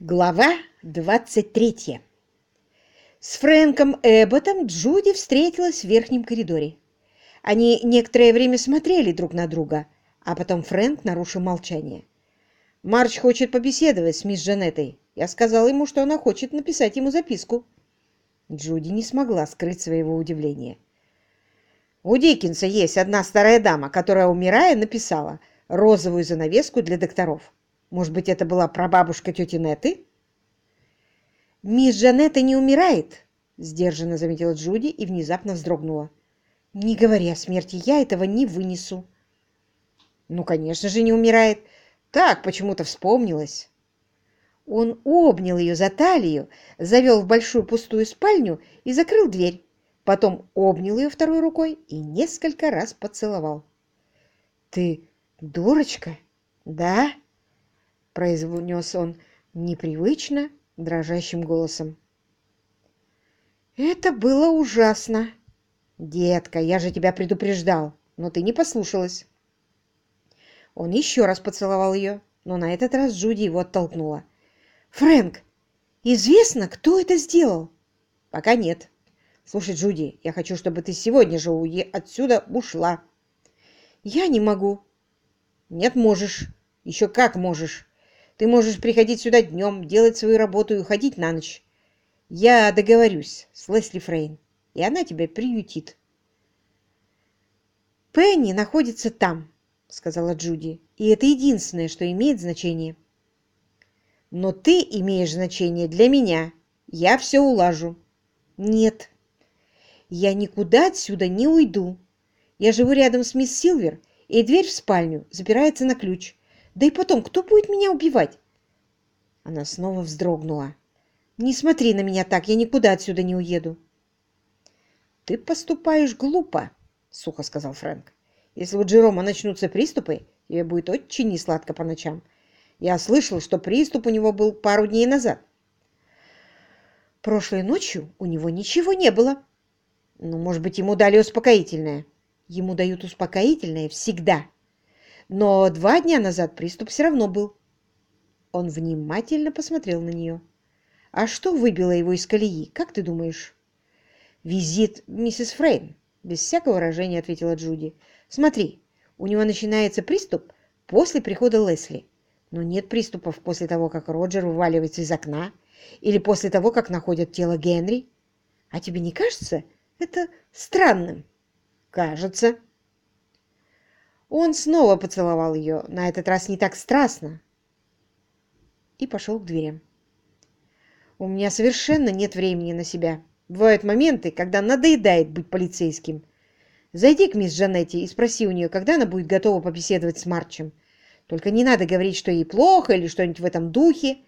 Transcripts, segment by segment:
Глава 23 С Фрэнком Эбботом Джуди встретилась в верхнем коридоре. Они некоторое время смотрели друг на друга, а потом Фрэнк нарушил молчание. «Марч хочет побеседовать с мисс Джанеттой. Я сказал ему, что она хочет написать ему записку». Джуди не смогла скрыть своего удивления. «У Диккенса есть одна старая дама, которая, умирая, написала розовую занавеску для докторов». Может быть, это была прабабушка тети Неты? «Мисс Джанетта не умирает», — сдержанно заметила Джуди и внезапно вздрогнула. «Не говори о смерти, я этого не вынесу». «Ну, конечно же, не умирает. Так почему-то вспомнилось». Он обнял ее за талию, завел в большую пустую спальню и закрыл дверь. Потом обнял ее второй рукой и несколько раз поцеловал. «Ты дурочка, да?» Произнес он непривычно, дрожащим голосом. «Это было ужасно!» «Детка, я же тебя предупреждал, но ты не послушалась!» Он еще раз поцеловал ее, но на этот раз Джуди его оттолкнула. «Фрэнк, известно, кто это сделал?» «Пока нет. Слушай, Джуди, я хочу, чтобы ты сегодня же отсюда ушла». «Я не могу». «Нет, можешь. Еще как можешь. Ты можешь приходить сюда днем, делать свою работу и уходить на ночь. Я договорюсь с Лесли Фрейн, и она тебя приютит. «Пенни находится там», — сказала Джуди, — «и это единственное, что имеет значение». «Но ты имеешь значение для меня. Я все улажу». «Нет, я никуда отсюда не уйду. Я живу рядом с мисс Силвер, и дверь в спальню запирается на ключ. Да и потом, кто будет меня убивать? Она снова вздрогнула. «Не смотри на меня так, я никуда отсюда не уеду». «Ты поступаешь глупо», — сухо сказал Фрэнк. «Если у Джерома начнутся приступы, тебе будет очень несладко по ночам. Я слышал, что приступ у него был пару дней назад». «Прошлой ночью у него ничего не было». «Ну, может быть, ему дали успокоительное». «Ему дают успокоительное всегда», но два дня назад приступ все равно был. Он внимательно посмотрел на нее. «А что выбило его из колеи, как ты думаешь?» «Визит миссис Фрейн», — без всякого выражения ответила Джуди. «Смотри, у него начинается приступ после прихода Лесли, но нет приступов после того, как Роджер вываливается из окна или после того, как находят тело Генри. А тебе не кажется это странным?» «Кажется», он снова поцеловал ее, на этот раз не так страстно, и пошел к дверям. «У меня совершенно нет времени на себя. Бывают моменты, когда надоедает быть полицейским. Зайди к мисс Джанетти и спроси у нее, когда она будет готова побеседовать с Марчем. Только не надо говорить, что ей плохо или что-нибудь в этом духе.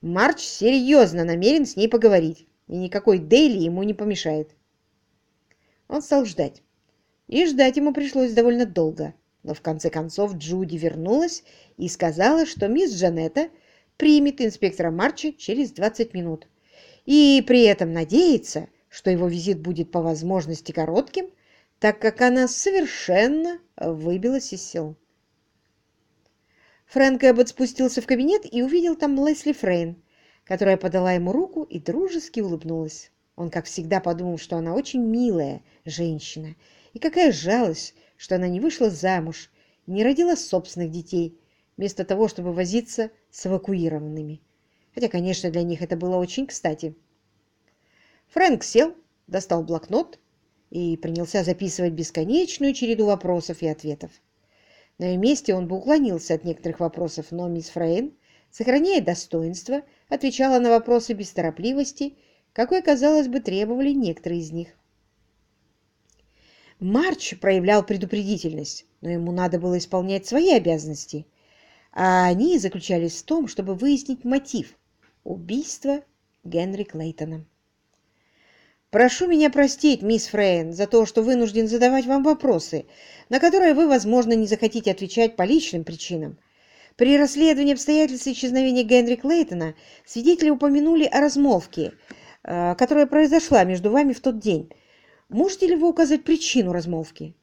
Марч серьезно намерен с ней поговорить, и никакой Дейли ему не помешает». Он стал ждать. И ждать ему пришлось довольно долго. Но в конце концов Джуди вернулась и сказала, что мисс Джанетта примет инспектора Марча через 20 минут. И при этом надеется, что его визит будет по возможности коротким, так как она совершенно выбилась из сил. Фрэнк Эббот спустился в кабинет и увидел там Лесли Фрейн, которая подала ему руку и дружески улыбнулась. Он, как всегда, подумал, что она очень милая женщина, и какая жалость, что она не вышла замуж, не родила собственных детей, вместо того, чтобы возиться с эвакуированными. Хотя, конечно, для них это было очень кстати. Фрэнк сел, достал блокнот и принялся записывать бесконечную череду вопросов и ответов. На ее месте он бы уклонился от некоторых вопросов, но мисс Фрейн, сохраняя достоинство, отвечала на вопросы без торопливости, какой, казалось бы, требовали некоторые из них. Марч проявлял предупредительность, но ему надо было исполнять свои обязанности, а они заключались в том, чтобы выяснить мотив убийства Генри Клейтона. «Прошу меня простить, мисс Фрейн, за то, что вынужден задавать вам вопросы, на которые вы, возможно, не захотите отвечать по личным причинам. При расследовании обстоятельств исчезновения Генри Клейтона свидетели упомянули о размолвке, э, которая произошла между вами в тот день. Можете ли вы указать причину размолвки?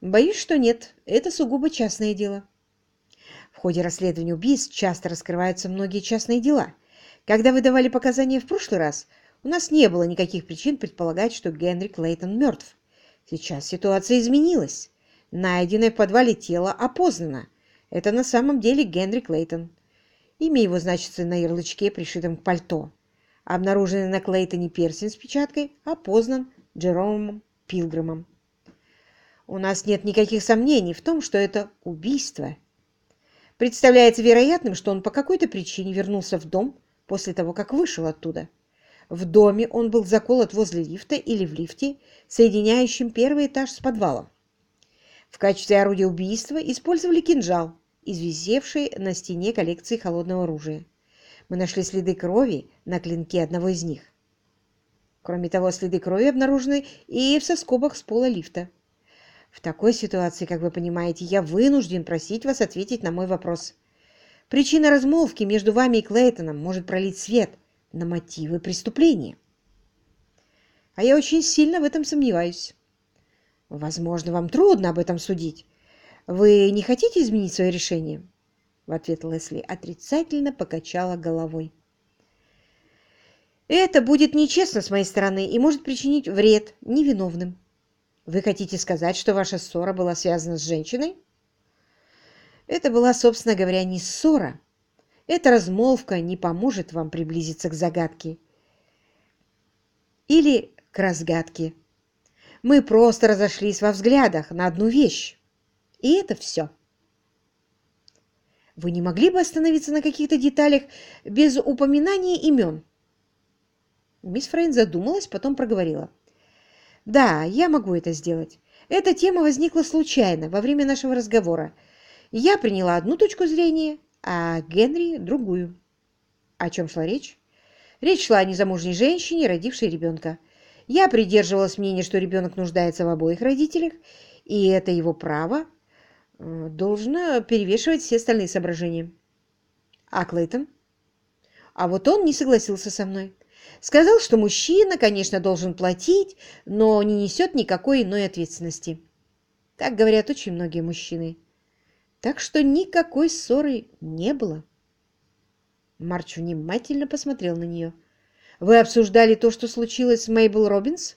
Боюсь, что нет. Это сугубо частное дело. В ходе расследования убийств часто раскрываются многие частные дела. Когда вы давали показания в прошлый раз, у нас не было никаких причин предполагать, что Генри Клейтон мертв. Сейчас ситуация изменилась. Найденное в подвале тело опознано. Это на самом деле Генри Клейтон. Имя его значится на ярлычке, пришитом к пальто. Обнаруженный на Клейтоне перстень с печаткой опознан Джеромом Пилгримом. У нас нет никаких сомнений в том, что это убийство. Представляется вероятным, что он по какой-то причине вернулся в дом после того, как вышел оттуда. В доме он был заколот возле лифта или в лифте, соединяющем первый этаж с подвалом. В качестве орудия убийства использовали кинжал, извисевший на стене коллекции холодного оружия. Мы нашли следы крови на клинке одного из них. Кроме того, следы крови обнаружены и в соскобах с пола лифта. В такой ситуации, как вы понимаете, я вынужден просить вас ответить на мой вопрос. Причина размолвки между вами и Клейтоном может пролить свет на мотивы преступления. А я очень сильно в этом сомневаюсь. Возможно, вам трудно об этом судить. Вы не хотите изменить свое решение? В ответ Лесли отрицательно покачала головой. Это будет нечестно с моей стороны и может причинить вред невиновным. Вы хотите сказать, что ваша ссора была связана с женщиной? Это была, собственно говоря, не ссора. Эта размолвка не поможет вам приблизиться к загадке. Или к разгадке. Мы просто разошлись во взглядах на одну вещь. И это все. Вы не могли бы остановиться на каких-то деталях без упоминания имен? Мисс Фрейн задумалась, потом проговорила. Да, я могу это сделать. Эта тема возникла случайно, во время нашего разговора. Я приняла одну точку зрения, а Генри – другую. О чем шла речь? Речь шла о незамужней женщине, родившей ребенка. Я придерживалась мнения, что ребенок нуждается в обоих родителях, и это его право э, должно перевешивать все остальные соображения. А Клейтон? А вот он не согласился со мной. Сказал, что мужчина, конечно, должен платить, но не несет никакой иной ответственности. Так говорят очень многие мужчины. Так что никакой ссоры не было. Марч внимательно посмотрел на нее. «Вы обсуждали то, что случилось с Мейбл Робинс?»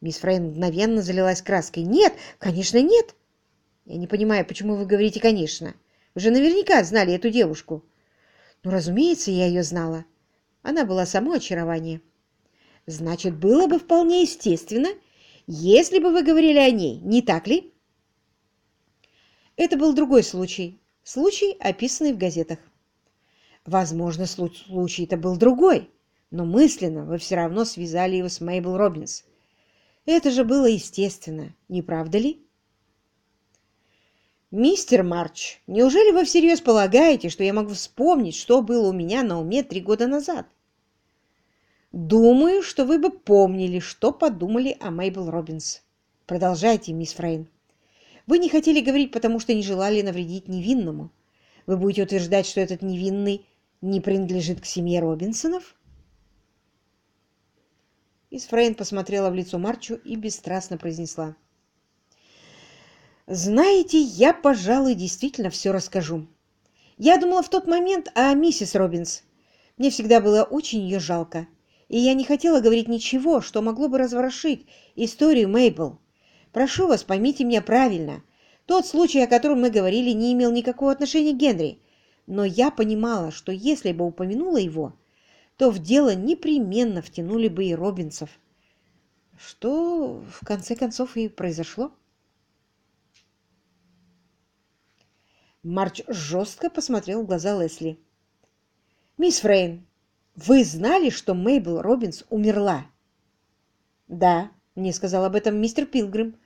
Мисс Фрейн мгновенно залилась краской. «Нет, конечно, нет!» «Я не понимаю, почему вы говорите «конечно». Вы же наверняка знали эту девушку». «Ну, разумеется, я ее знала. Она была само очарование. Значит, было бы вполне естественно, если бы вы говорили о ней, не так ли? Это был другой случай. Случай, описанный в газетах. Возможно, случай-то был другой, но мысленно вы все равно связали его с Мейбл Робинс. Это же было естественно, не правда ли? «Мистер Марч, неужели вы всерьез полагаете, что я могу вспомнить, что было у меня на уме три года назад?» «Думаю, что вы бы помнили, что подумали о Мейбл Робинс. Продолжайте, мисс Фрейн. Вы не хотели говорить, потому что не желали навредить невинному. Вы будете утверждать, что этот невинный не принадлежит к семье Робинсонов?» Мисс Фрейн посмотрела в лицо Марчу и бесстрастно произнесла. Знаете, я, пожалуй, действительно все расскажу. Я думала в тот момент о миссис Робинс. Мне всегда было очень ее жалко, и я не хотела говорить ничего, что могло бы разворошить историю Мейбл. Прошу вас, поймите меня правильно. Тот случай, о котором мы говорили, не имел никакого отношения к Генри, но я понимала, что если бы упомянула его, то в дело непременно втянули бы и Робинсов. Что, в конце концов, и произошло. Марч жестко посмотрел в глаза Лесли. «Мисс Фрейн, вы знали, что Мейбл Робинс умерла?» «Да, мне сказал об этом мистер Пилгрим.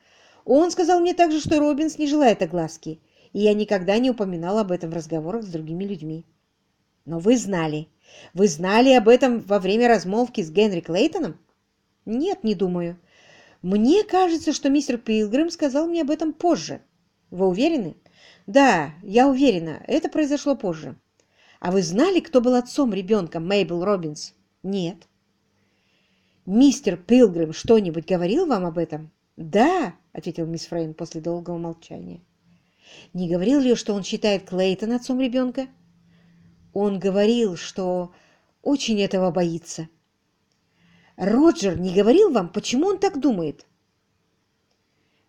Он сказал мне также, что Робинс не желает огласки, и я никогда не упоминал об этом в разговорах с другими людьми. Но вы знали. Вы знали об этом во время размолвки с Генри Клейтоном? Нет, не думаю. Мне кажется, что мистер Пилгрим сказал мне об этом позже. Вы уверены? Да, я уверена, это произошло позже. А вы знали, кто был отцом ребенка Мейбл Робинс? Нет. Мистер Пилгрим что-нибудь говорил вам об этом? Да, ответил мисс Фрейн после долгого молчания. Не говорил ли, что он считает Клейтон отцом ребенка? Он говорил, что очень этого боится. Роджер не говорил вам, почему он так думает?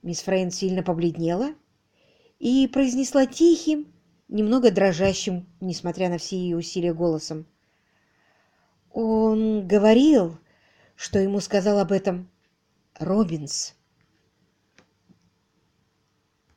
Мисс Фрейн сильно побледнела и произнесла тихим, немного дрожащим, несмотря на все ее усилия, голосом. Он говорил, что ему сказал об этом Робинс.